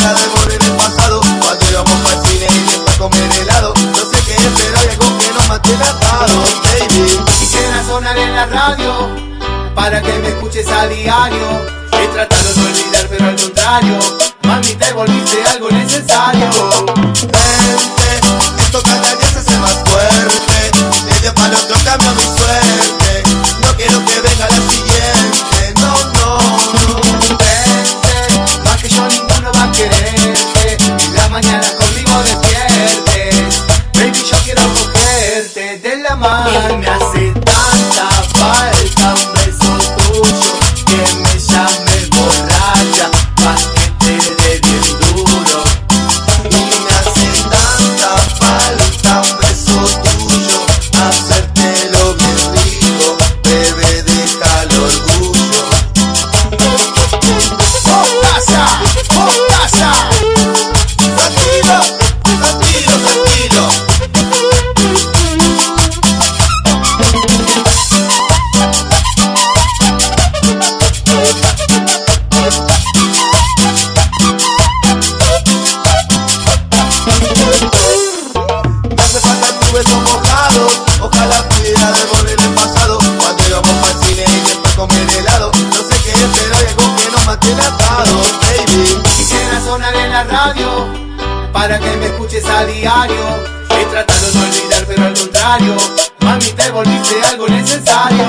era de morir el pasado. Cuando íbamos cine y para comer helado. No sé qué es, pero hay algo que nos mantiene atados, baby. Quisiera sonar en la radio Para que me escuches a diario. He tratado de olvidar, pero al contrario Mami, te volviste algo necesario. me hace para que me escuches a diario. He tratado de olvidar, pero al contrario, mami, te volviste algo necesario.